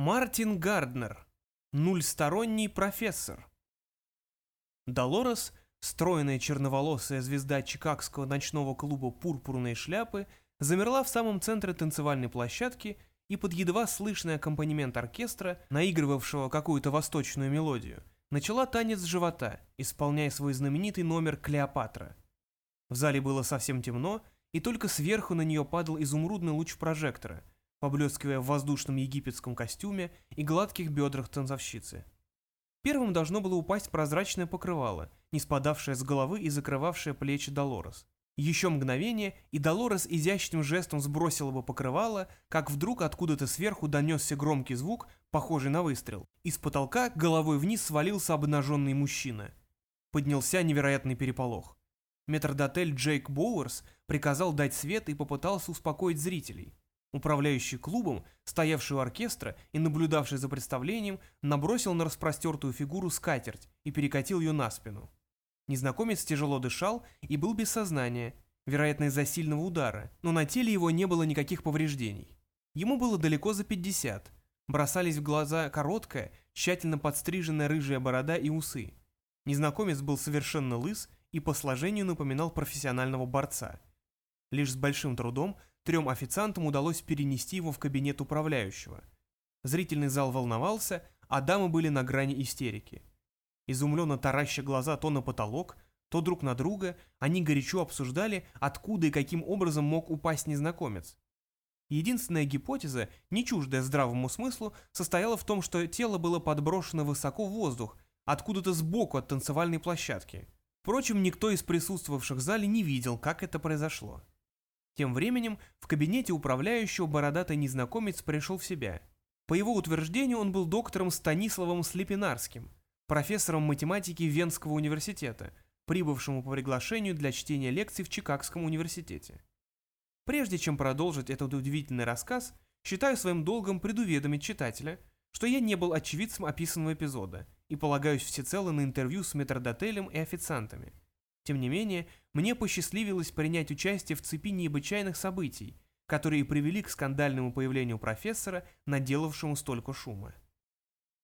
Мартин Гарднер. Нульсторонний профессор. Долорес, стройная черноволосая звезда чикагского ночного клуба «Пурпурные шляпы», замерла в самом центре танцевальной площадки и под едва слышный аккомпанемент оркестра, наигрывавшего какую-то восточную мелодию, начала танец живота, исполняя свой знаменитый номер «Клеопатра». В зале было совсем темно, и только сверху на нее падал изумрудный луч прожектора – поблескивая в воздушном египетском костюме и гладких бедрах танцовщицы. Первым должно было упасть прозрачное покрывало, не спадавшее с головы и закрывавшее плечи Долорес. Еще мгновение, и Долорес изящным жестом сбросила бы покрывало, как вдруг откуда-то сверху донесся громкий звук, похожий на выстрел. Из потолка головой вниз свалился обнаженный мужчина. Поднялся невероятный переполох. Метрдотель Джейк Боуэрс приказал дать свет и попытался успокоить зрителей. Управляющий клубом, стоявший у оркестра и наблюдавший за представлением, набросил на распростертую фигуру скатерть и перекатил ее на спину. Незнакомец тяжело дышал и был без сознания, вероятно из-за сильного удара, но на теле его не было никаких повреждений. Ему было далеко за 50. Бросались в глаза короткая, тщательно подстриженная рыжая борода и усы. Незнакомец был совершенно лыс и по сложению напоминал профессионального борца. Лишь с большим трудом Трем официантам удалось перенести его в кабинет управляющего. Зрительный зал волновался, а дамы были на грани истерики. Изумленно тараща глаза то на потолок, то друг на друга, они горячо обсуждали, откуда и каким образом мог упасть незнакомец. Единственная гипотеза, не чуждая здравому смыслу, состояла в том, что тело было подброшено высоко в воздух, откуда-то сбоку от танцевальной площадки. Впрочем, никто из присутствовавших в зале не видел, как это произошло. Тем временем в кабинете управляющего бородатый незнакомец пришел в себя. По его утверждению он был доктором Станиславом Слепинарским, профессором математики Венского университета, прибывшему по приглашению для чтения лекций в Чикагском университете. Прежде чем продолжить этот удивительный рассказ, считаю своим долгом предуведомить читателя, что я не был очевидцем описанного эпизода и полагаюсь всецело на интервью с метрдотелем и официантами – тем не менее, мне посчастливилось принять участие в цепи необычайных событий, которые привели к скандальному появлению профессора, наделавшему столько шума.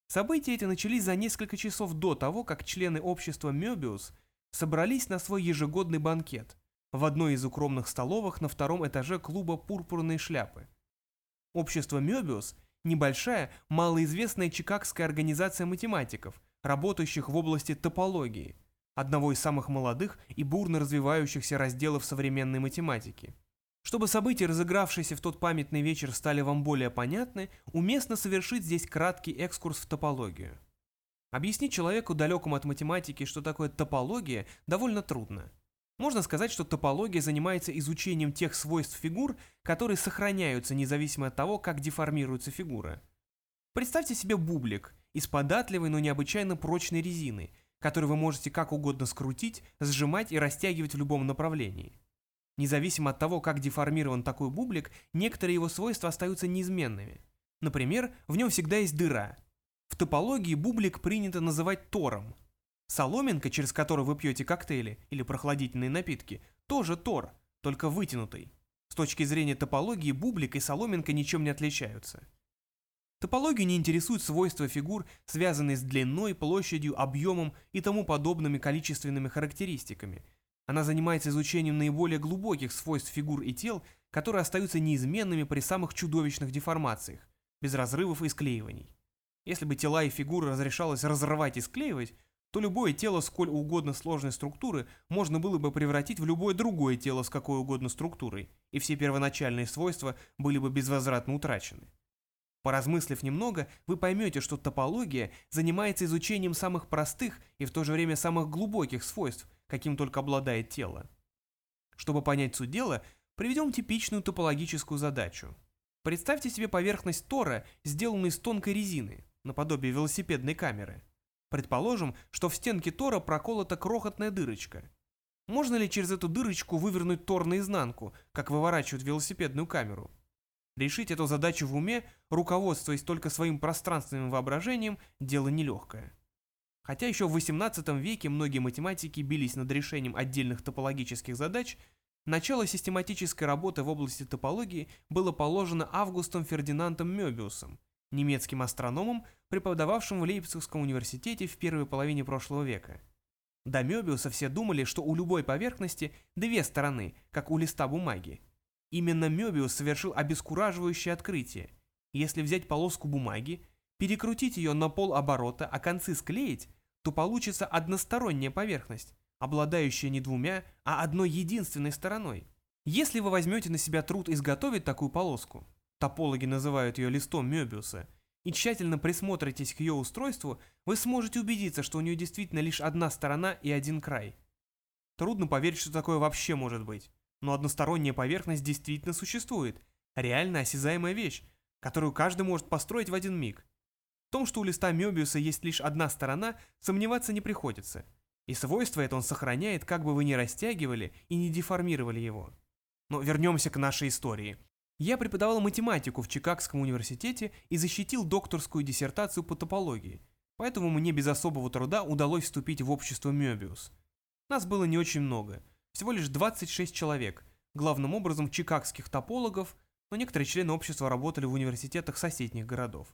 События эти начались за несколько часов до того, как члены общества Мёбиус собрались на свой ежегодный банкет в одной из укромных столовых на втором этаже клуба «Пурпурные шляпы». Общество Мёбиус – небольшая, малоизвестная чикагская организация математиков, работающих в области топологии – одного из самых молодых и бурно развивающихся разделов современной математики. Чтобы события, разыгравшиеся в тот памятный вечер, стали вам более понятны, уместно совершить здесь краткий экскурс в топологию. Объяснить человеку, далекому от математики, что такое топология, довольно трудно. Можно сказать, что топология занимается изучением тех свойств фигур, которые сохраняются независимо от того, как деформируется фигура. Представьте себе бублик из податливой, но необычайно прочной резины – который вы можете как угодно скрутить, сжимать и растягивать в любом направлении. Независимо от того, как деформирован такой бублик, некоторые его свойства остаются неизменными. Например, в нем всегда есть дыра. В топологии бублик принято называть тором. Соломинка, через которую вы пьете коктейли или прохладительные напитки, тоже тор, только вытянутый. С точки зрения топологии бублик и соломинка ничем не отличаются. Топологию не интересуют свойства фигур, связанные с длиной, площадью, объемом и тому подобными количественными характеристиками. Она занимается изучением наиболее глубоких свойств фигур и тел, которые остаются неизменными при самых чудовищных деформациях, без разрывов и склеиваний. Если бы тела и фигуры разрешалось разрывать и склеивать, то любое тело сколь угодно сложной структуры можно было бы превратить в любое другое тело с какой угодно структурой, и все первоначальные свойства были бы безвозвратно утрачены. Поразмыслив немного, вы поймете, что топология занимается изучением самых простых и в то же время самых глубоких свойств, каким только обладает тело. Чтобы понять суть дела, приведем типичную топологическую задачу. Представьте себе поверхность тора, сделанную из тонкой резины, наподобие велосипедной камеры. Предположим, что в стенке тора проколота крохотная дырочка. Можно ли через эту дырочку вывернуть тор наизнанку, как выворачивают велосипедную камеру? Решить эту задачу в уме, руководствуясь только своим пространственным воображением, дело нелегкое. Хотя еще в XVIII веке многие математики бились над решением отдельных топологических задач, начало систематической работы в области топологии было положено Августом Фердинандом Мёбиусом, немецким астрономом, преподававшим в Лейпцигском университете в первой половине прошлого века. До Мёбиуса все думали, что у любой поверхности две стороны, как у листа бумаги. Именно Мёбиус совершил обескураживающее открытие. Если взять полоску бумаги, перекрутить ее на пол оборота, а концы склеить, то получится односторонняя поверхность, обладающая не двумя, а одной единственной стороной. Если вы возьмете на себя труд изготовить такую полоску, топологи называют ее листом Мёбиуса, и тщательно присмотритесь к ее устройству, вы сможете убедиться, что у нее действительно лишь одна сторона и один край. Трудно поверить, что такое вообще может быть, но односторонняя поверхность действительно существует, реально осязаемая вещь, которую каждый может построить в один миг. В том, что у листа Мёбиуса есть лишь одна сторона, сомневаться не приходится. И свойство это он сохраняет, как бы вы ни растягивали и не деформировали его. Но вернемся к нашей истории. Я преподавал математику в Чикагском университете и защитил докторскую диссертацию по топологии, поэтому мне без особого труда удалось вступить в общество Мёбиус. Нас было не очень много, всего лишь 26 человек, главным образом чикагских топологов, но некоторые члены общества работали в университетах соседних городов.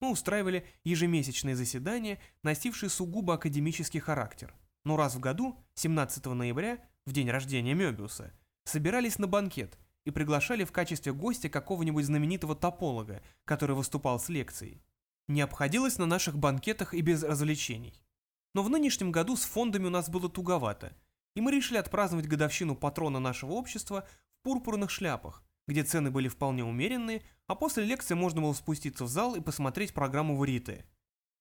Мы устраивали ежемесячные заседания, носившие сугубо академический характер. Но раз в году, 17 ноября, в день рождения Мёбиуса, собирались на банкет и приглашали в качестве гостя какого-нибудь знаменитого тополога, который выступал с лекцией. Не обходилось на наших банкетах и без развлечений. Но в нынешнем году с фондами у нас было туговато, и мы решили отпраздновать годовщину патрона нашего общества в пурпурных шляпах, где цены были вполне умеренные, а после лекции можно было спуститься в зал и посмотреть программу Варите.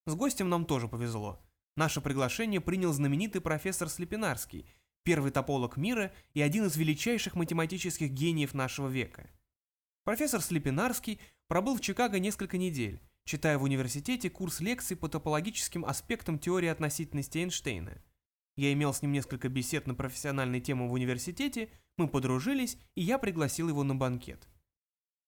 С гостем нам тоже повезло. Наше приглашение принял знаменитый профессор Слепинарский – первый тополог мира и один из величайших математических гениев нашего века. Профессор Слепинарский пробыл в Чикаго несколько недель, читая в университете курс лекций по топологическим аспектам теории относительности Эйнштейна. Я имел с ним несколько бесед на профессиональные темы в университете, мы подружились, и я пригласил его на банкет.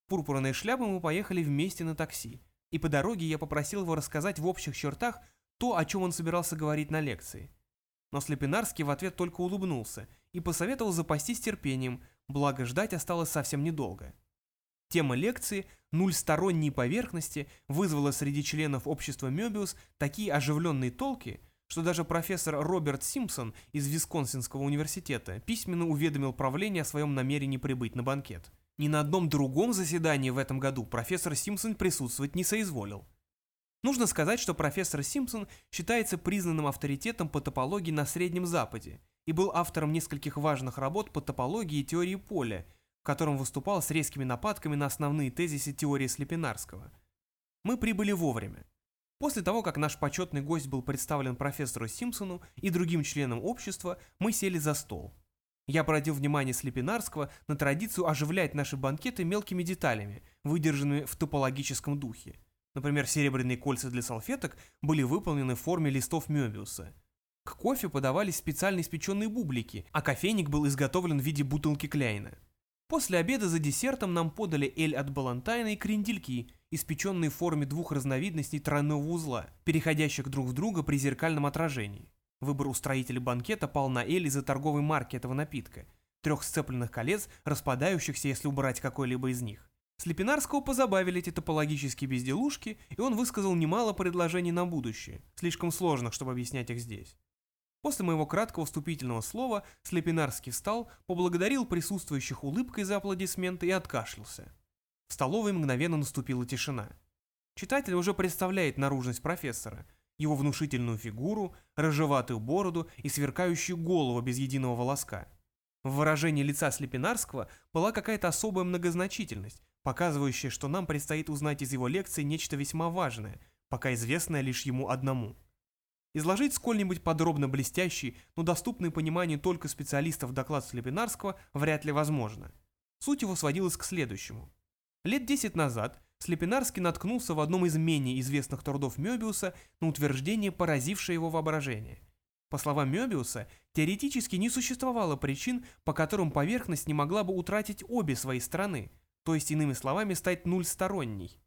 В пурпурной шляпы мы поехали вместе на такси, и по дороге я попросил его рассказать в общих чертах то, о чем он собирался говорить на лекции – но Слепинарский в ответ только улыбнулся и посоветовал запастись терпением, благо ждать осталось совсем недолго. Тема лекции «Нуль сторонней поверхности» вызвала среди членов общества Мёбиус такие оживленные толки, что даже профессор Роберт Симпсон из Висконсинского университета письменно уведомил правление о своем намерении прибыть на банкет. Ни на одном другом заседании в этом году профессор Симпсон присутствовать не соизволил. Нужно сказать, что профессор Симпсон считается признанным авторитетом по топологии на Среднем Западе и был автором нескольких важных работ по топологии и теории поля, в котором выступал с резкими нападками на основные тезисы теории Слепинарского. Мы прибыли вовремя. После того, как наш почетный гость был представлен профессору Симпсону и другим членам общества, мы сели за стол. Я обратил внимание Слепинарского на традицию оживлять наши банкеты мелкими деталями, выдержанными в топологическом духе. Например, серебряные кольца для салфеток были выполнены в форме листов Мёбиуса. К кофе подавались специально испеченные бублики, а кофейник был изготовлен в виде бутылки Кляйна. После обеда за десертом нам подали эль от Балантайна и крендельки, испеченные в форме двух разновидностей тройного узла, переходящих друг в друга при зеркальном отражении. Выбор устроителя банкета пал на эль из-за торговой марки этого напитка, трех сцепленных колец, распадающихся, если убрать какой-либо из них. Слепинарского позабавили эти топологические безделушки, и он высказал немало предложений на будущее, слишком сложных, чтобы объяснять их здесь. После моего краткого вступительного слова Слепинарский встал, поблагодарил присутствующих улыбкой за аплодисменты и откашлялся. В столовой мгновенно наступила тишина. Читатель уже представляет наружность профессора, его внушительную фигуру, рыжеватую бороду и сверкающую голову без единого волоска. В выражении лица Слепинарского была какая-то особая многозначительность, показывающее, что нам предстоит узнать из его лекции нечто весьма важное, пока известное лишь ему одному. Изложить сколь-нибудь подробно блестящий, но доступный пониманию только специалистов доклад Слепинарского вряд ли возможно. Суть его сводилась к следующему. Лет десять назад Слепинарский наткнулся в одном из менее известных трудов Мёбиуса на утверждение, поразившее его воображение. По словам Мёбиуса, теоретически не существовало причин, по которым поверхность не могла бы утратить обе свои стороны – то есть, иными словами, стать нульсторонней.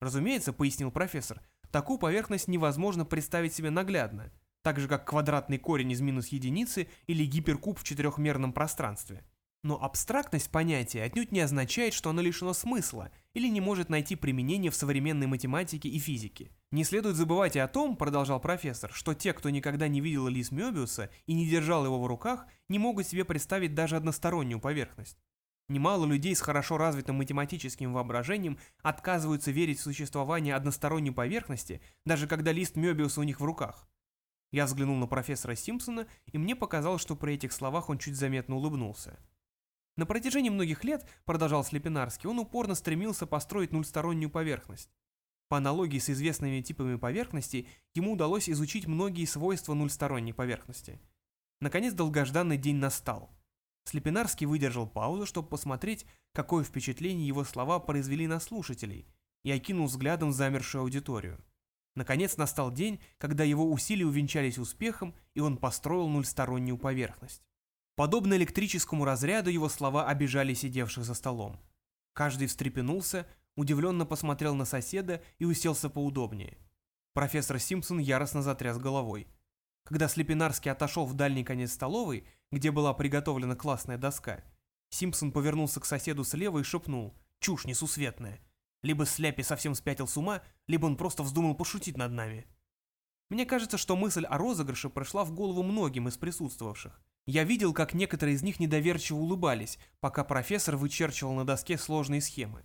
Разумеется, пояснил профессор, такую поверхность невозможно представить себе наглядно, так же как квадратный корень из минус единицы или гиперкуб в четырехмерном пространстве. Но абстрактность понятия отнюдь не означает, что оно лишено смысла или не может найти применение в современной математике и физике. Не следует забывать и о том, продолжал профессор, что те, кто никогда не видел лист Мёбиуса и не держал его в руках, не могут себе представить даже одностороннюю поверхность. Немало людей с хорошо развитым математическим воображением отказываются верить в существование односторонней поверхности, даже когда лист Мёбиуса у них в руках. Я взглянул на профессора Симпсона, и мне показалось, что при этих словах он чуть заметно улыбнулся. На протяжении многих лет, продолжал Слепинарский, он упорно стремился построить нульстороннюю поверхность. По аналогии с известными типами поверхности, ему удалось изучить многие свойства нульсторонней поверхности. Наконец долгожданный день настал. Слепинарский выдержал паузу, чтобы посмотреть, какое впечатление его слова произвели на слушателей, и окинул взглядом замершую аудиторию. Наконец настал день, когда его усилия увенчались успехом, и он построил нульстороннюю поверхность. Подобно электрическому разряду его слова обижали сидевших за столом. Каждый встрепенулся, удивленно посмотрел на соседа и уселся поудобнее. Профессор Симпсон яростно затряс головой. Когда Слепинарский отошел в дальний конец столовой, где была приготовлена классная доска, Симпсон повернулся к соседу слева и шепнул «Чушь несусветная! Либо Сляпи совсем спятил с ума, либо он просто вздумал пошутить над нами». Мне кажется, что мысль о розыгрыше прошла в голову многим из присутствовавших. Я видел, как некоторые из них недоверчиво улыбались, пока профессор вычерчивал на доске сложные схемы.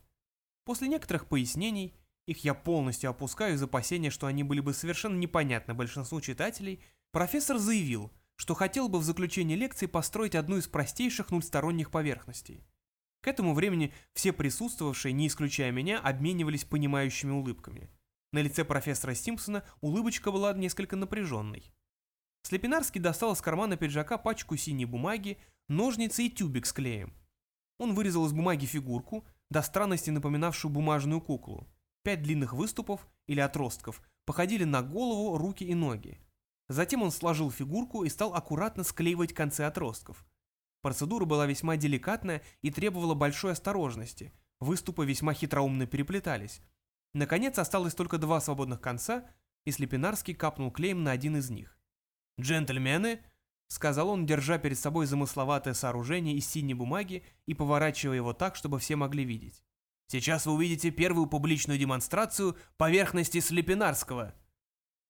После некоторых пояснений, их я полностью опускаю из опасения, что они были бы совершенно непонятны большинству читателей, Профессор заявил, что хотел бы в заключении лекции построить одну из простейших нульсторонних поверхностей. К этому времени все присутствовавшие, не исключая меня, обменивались понимающими улыбками. На лице профессора Симпсона улыбочка была несколько напряженной. Слепинарский достал из кармана пиджака пачку синей бумаги, ножницы и тюбик с клеем. Он вырезал из бумаги фигурку, до странности напоминавшую бумажную куклу. Пять длинных выступов, или отростков, походили на голову, руки и ноги. Затем он сложил фигурку и стал аккуратно склеивать концы отростков. Процедура была весьма деликатная и требовала большой осторожности. Выступы весьма хитроумно переплетались. Наконец осталось только два свободных конца, и Слепинарский капнул клеем на один из них. «Джентльмены!» — сказал он, держа перед собой замысловатое сооружение из синей бумаги и поворачивая его так, чтобы все могли видеть. «Сейчас вы увидите первую публичную демонстрацию поверхности Слепинарского!»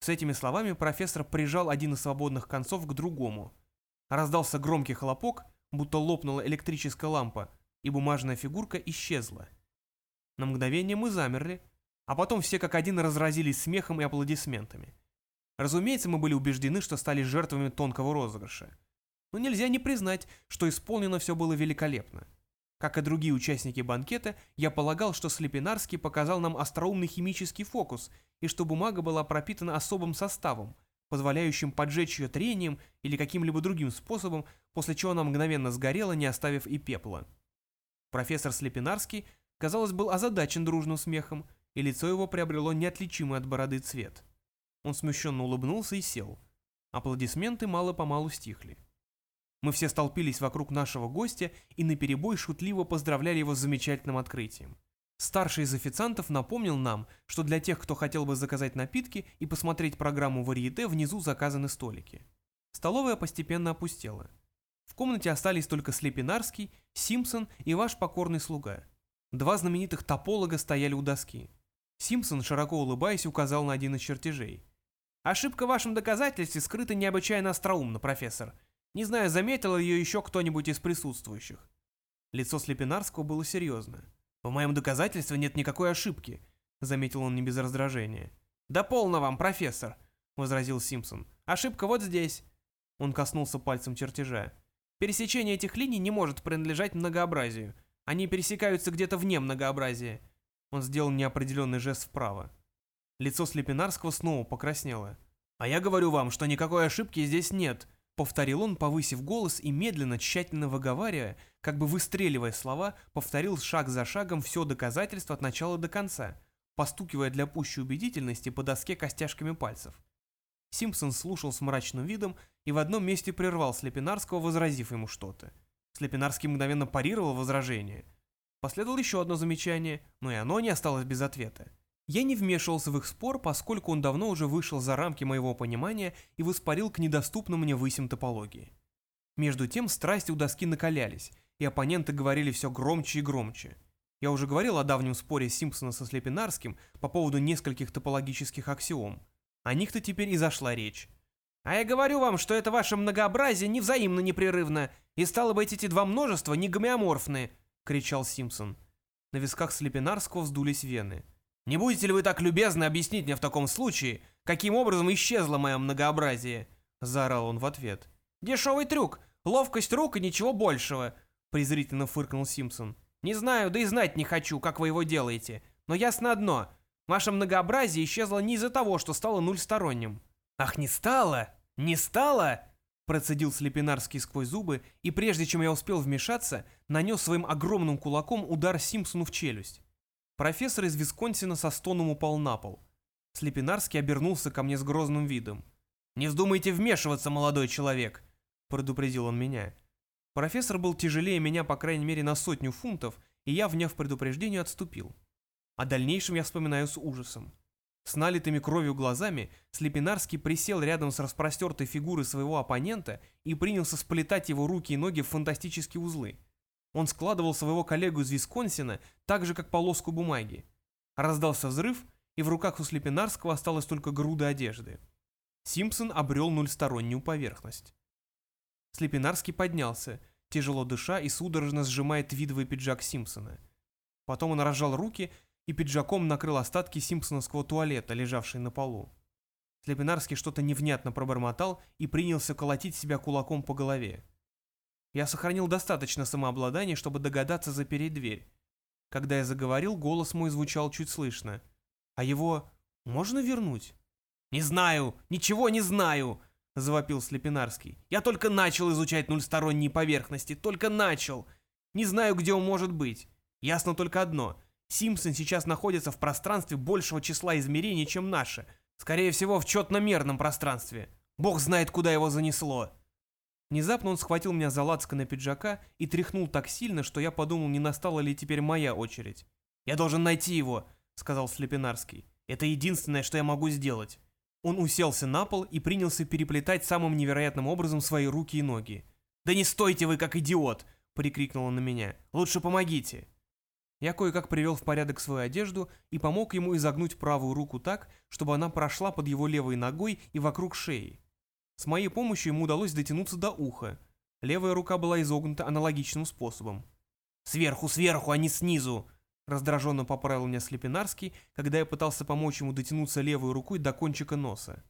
С этими словами профессор прижал один из свободных концов к другому. Раздался громкий хлопок, будто лопнула электрическая лампа, и бумажная фигурка исчезла. На мгновение мы замерли, а потом все как один разразились смехом и аплодисментами. Разумеется, мы были убеждены, что стали жертвами тонкого розыгрыша. Но нельзя не признать, что исполнено все было великолепно. Как и другие участники банкета, я полагал, что Слепинарский показал нам остроумный химический фокус и что бумага была пропитана особым составом, позволяющим поджечь ее трением или каким-либо другим способом, после чего она мгновенно сгорела, не оставив и пепла. Профессор Слепинарский, казалось, был озадачен дружным смехом, и лицо его приобрело неотличимый от бороды цвет. Он смущенно улыбнулся и сел. Аплодисменты мало-помалу стихли. Мы все столпились вокруг нашего гостя и наперебой шутливо поздравляли его с замечательным открытием. Старший из официантов напомнил нам, что для тех, кто хотел бы заказать напитки и посмотреть программу варьете, внизу заказаны столики. Столовая постепенно опустела. В комнате остались только Слепинарский, Симпсон и ваш покорный слуга. Два знаменитых тополога стояли у доски. Симпсон, широко улыбаясь, указал на один из чертежей. «Ошибка в вашем доказательстве скрыта необычайно остроумно, профессор. Не знаю, заметил ее еще кто-нибудь из присутствующих. Лицо Слепинарского было серьезно. «В моем доказательстве нет никакой ошибки», — заметил он не без раздражения. «Да полно вам, профессор», — возразил Симпсон. «Ошибка вот здесь». Он коснулся пальцем чертежа. «Пересечение этих линий не может принадлежать многообразию. Они пересекаются где-то вне многообразия». Он сделал неопределенный жест вправо. Лицо Слепинарского снова покраснело. «А я говорю вам, что никакой ошибки здесь нет», Повторил он, повысив голос и медленно, тщательно выговаривая, как бы выстреливая слова, повторил шаг за шагом все доказательство от начала до конца, постукивая для пущей убедительности по доске костяшками пальцев. Симпсон слушал с мрачным видом и в одном месте прервал Слепинарского, возразив ему что-то. Слепинарский мгновенно парировал возражение. Последовало еще одно замечание, но и оно не осталось без ответа. Я не вмешивался в их спор, поскольку он давно уже вышел за рамки моего понимания и воспарил к недоступным мне высям топологии. Между тем страсти у доски накалялись, и оппоненты говорили все громче и громче. Я уже говорил о давнем споре Симпсона со Слепинарским по поводу нескольких топологических аксиом. О них-то теперь и зашла речь. А я говорю вам, что это ваше многообразие невзаимно непрерывно, и стало быть, эти два множества не гомеоморфны, кричал Симпсон. На висках Слепинарского вздулись вены. Не будете ли вы так любезны объяснить мне в таком случае, каким образом исчезло мое многообразие? заорал он в ответ. Дешевый трюк, ловкость рук и ничего большего, презрительно фыркнул Симпсон. Не знаю, да и знать не хочу, как вы его делаете, но ясно одно. Ваше многообразие исчезло не из-за того, что стало нульсторонним. Ах, не стало? Не стало? Процедил Слепинарский сквозь зубы, и прежде чем я успел вмешаться, нанес своим огромным кулаком удар Симпсону в челюсть. Профессор из Висконсина со стоном упал на пол. Слепинарский обернулся ко мне с грозным видом. «Не вздумайте вмешиваться, молодой человек!» — предупредил он меня. Профессор был тяжелее меня по крайней мере на сотню фунтов, и я, вняв предупреждению, отступил. О дальнейшем я вспоминаю с ужасом. С налитыми кровью глазами Слепинарский присел рядом с распростертой фигурой своего оппонента и принялся сплетать его руки и ноги в фантастические узлы. Он складывал своего коллегу из Висконсина так же, как полоску бумаги. Раздался взрыв, и в руках у Слепинарского осталась только груда одежды. Симпсон обрел нульстороннюю поверхность. Слепинарский поднялся, тяжело дыша и судорожно сжимая твидовый пиджак Симпсона. Потом он разжал руки и пиджаком накрыл остатки симпсоновского туалета, лежавшие на полу. Слепинарский что-то невнятно пробормотал и принялся колотить себя кулаком по голове. Я сохранил достаточно самообладания, чтобы догадаться запереть дверь. Когда я заговорил, голос мой звучал чуть слышно. А его можно вернуть? «Не знаю, ничего не знаю!» — завопил Слепинарский. «Я только начал изучать нульсторонние поверхности, только начал! Не знаю, где он может быть. Ясно только одно. Симпсон сейчас находится в пространстве большего числа измерений, чем наше. Скорее всего, в четно-мерном пространстве. Бог знает, куда его занесло. Внезапно он схватил меня за на пиджака и тряхнул так сильно, что я подумал, не настала ли теперь моя очередь. «Я должен найти его», — сказал Слепинарский. «Это единственное, что я могу сделать». Он уселся на пол и принялся переплетать самым невероятным образом свои руки и ноги. «Да не стойте вы, как идиот!» — прикрикнул он на меня. «Лучше помогите!» Я кое-как привел в порядок свою одежду и помог ему изогнуть правую руку так, чтобы она прошла под его левой ногой и вокруг шеи. С моей помощью ему удалось дотянуться до уха. Левая рука была изогнута аналогичным способом. «Сверху, сверху, а не снизу!» Раздраженно поправил меня Слепинарский, когда я пытался помочь ему дотянуться левой рукой до кончика носа.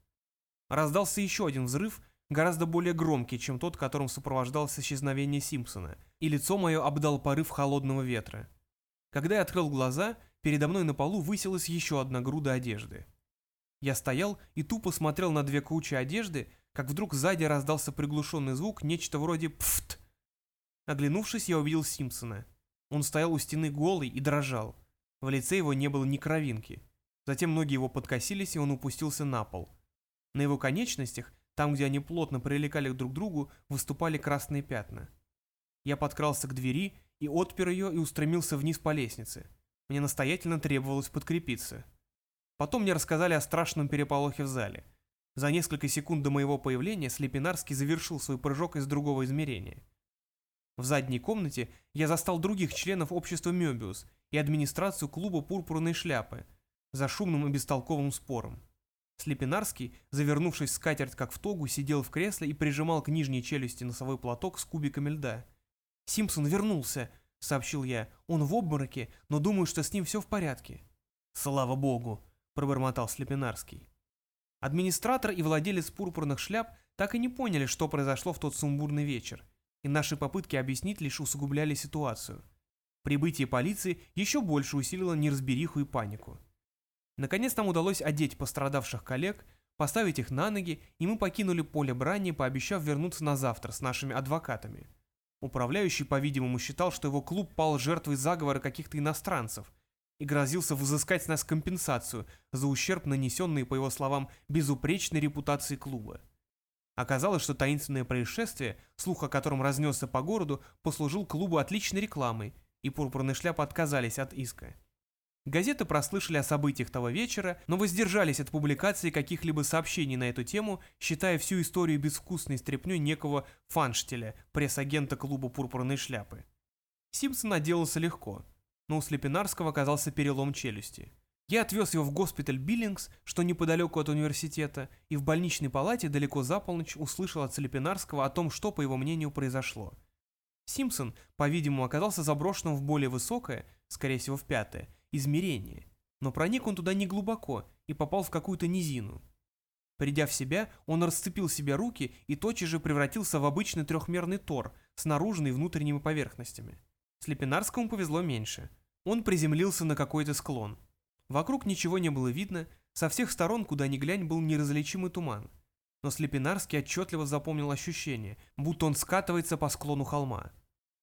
Раздался еще один взрыв, гораздо более громкий, чем тот, которым сопровождалось исчезновение Симпсона, и лицо мое обдал порыв холодного ветра. Когда я открыл глаза, передо мной на полу высилась еще одна груда одежды. Я стоял и тупо смотрел на две кучи одежды, как вдруг сзади раздался приглушенный звук, нечто вроде «пфт». Оглянувшись, я увидел Симпсона. Он стоял у стены голый и дрожал. В лице его не было ни кровинки. Затем ноги его подкосились, и он упустился на пол. На его конечностях, там, где они плотно прилегали друг к другу, выступали красные пятна. Я подкрался к двери и отпер ее и устремился вниз по лестнице. Мне настоятельно требовалось подкрепиться. Потом мне рассказали о страшном переполохе в зале. За несколько секунд до моего появления Слепинарский завершил свой прыжок из другого измерения. В задней комнате я застал других членов общества Мёбиус и администрацию клуба «Пурпурной шляпы» за шумным и бестолковым спором. Слепинарский, завернувшись в скатерть как в тогу, сидел в кресле и прижимал к нижней челюсти носовой платок с кубиками льда. «Симпсон вернулся», — сообщил я. «Он в обмороке, но думаю, что с ним все в порядке». «Слава богу», — пробормотал Слепинарский. Администратор и владелец пурпурных шляп так и не поняли, что произошло в тот сумбурный вечер, и наши попытки объяснить лишь усугубляли ситуацию. Прибытие полиции еще больше усилило неразбериху и панику. Наконец нам удалось одеть пострадавших коллег, поставить их на ноги, и мы покинули поле брани, пообещав вернуться на завтра с нашими адвокатами. Управляющий, по-видимому, считал, что его клуб пал жертвой заговора каких-то иностранцев и грозился взыскать с нас компенсацию за ущерб, нанесенный, по его словам, безупречной репутации клуба. Оказалось, что таинственное происшествие, слух о котором разнесся по городу, послужил клубу отличной рекламой, и пурпурные шляпы отказались от иска. Газеты прослышали о событиях того вечера, но воздержались от публикации каких-либо сообщений на эту тему, считая всю историю безвкусной стряпнёй некого Фанштеля, пресс-агента клуба «Пурпурные шляпы». Симпсон отделался легко, но у Слепинарского оказался перелом челюсти. Я отвез его в госпиталь Биллингс, что неподалеку от университета, и в больничной палате далеко за полночь услышал от Слепинарского о том, что, по его мнению, произошло. Симпсон, по-видимому, оказался заброшенным в более высокое, скорее всего в пятое, измерение, но проник он туда не глубоко и попал в какую-то низину. Придя в себя, он расцепил себе руки и тотчас же превратился в обычный трехмерный тор с наружной и внутренними поверхностями. Слепинарскому повезло меньше. Он приземлился на какой-то склон. Вокруг ничего не было видно, со всех сторон, куда ни глянь, был неразличимый туман. Но Слепинарский отчетливо запомнил ощущение, будто он скатывается по склону холма.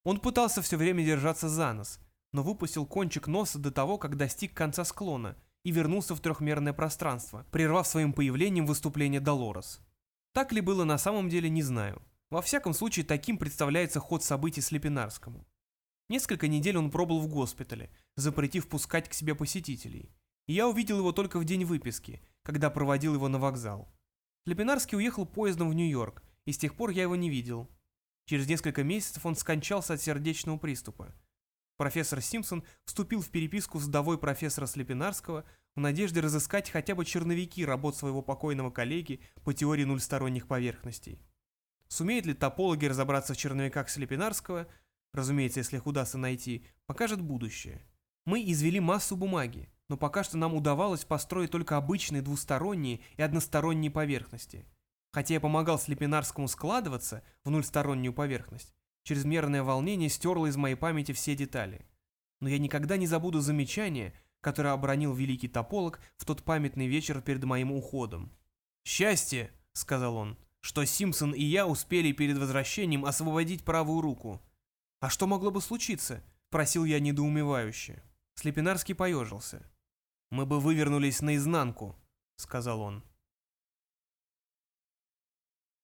Он пытался все время держаться за нос, но выпустил кончик носа до того, как достиг конца склона и вернулся в трехмерное пространство, прервав своим появлением выступление Долорес. Так ли было на самом деле, не знаю. Во всяком случае, таким представляется ход событий Слепинарскому. Несколько недель он пробыл в госпитале, запретив пускать к себе посетителей. И я увидел его только в день выписки, когда проводил его на вокзал. Лепинарский уехал поездом в Нью-Йорк, и с тех пор я его не видел. Через несколько месяцев он скончался от сердечного приступа. Профессор Симпсон вступил в переписку с вдовой профессора Слепинарского в надежде разыскать хотя бы черновики работ своего покойного коллеги по теории нульсторонних поверхностей. Сумеют ли топологи разобраться в черновиках Слепинарского – разумеется, если их удастся найти, покажет будущее. Мы извели массу бумаги, но пока что нам удавалось построить только обычные двусторонние и односторонние поверхности. Хотя я помогал Слепинарскому складываться в нульстороннюю поверхность, чрезмерное волнение стерло из моей памяти все детали. Но я никогда не забуду замечание, которое обронил великий тополог в тот памятный вечер перед моим уходом. «Счастье», — сказал он, — «что Симпсон и я успели перед возвращением освободить правую руку». «А что могло бы случиться?» – просил я недоумевающе. Слепинарский поежился. «Мы бы вывернулись наизнанку», – сказал он.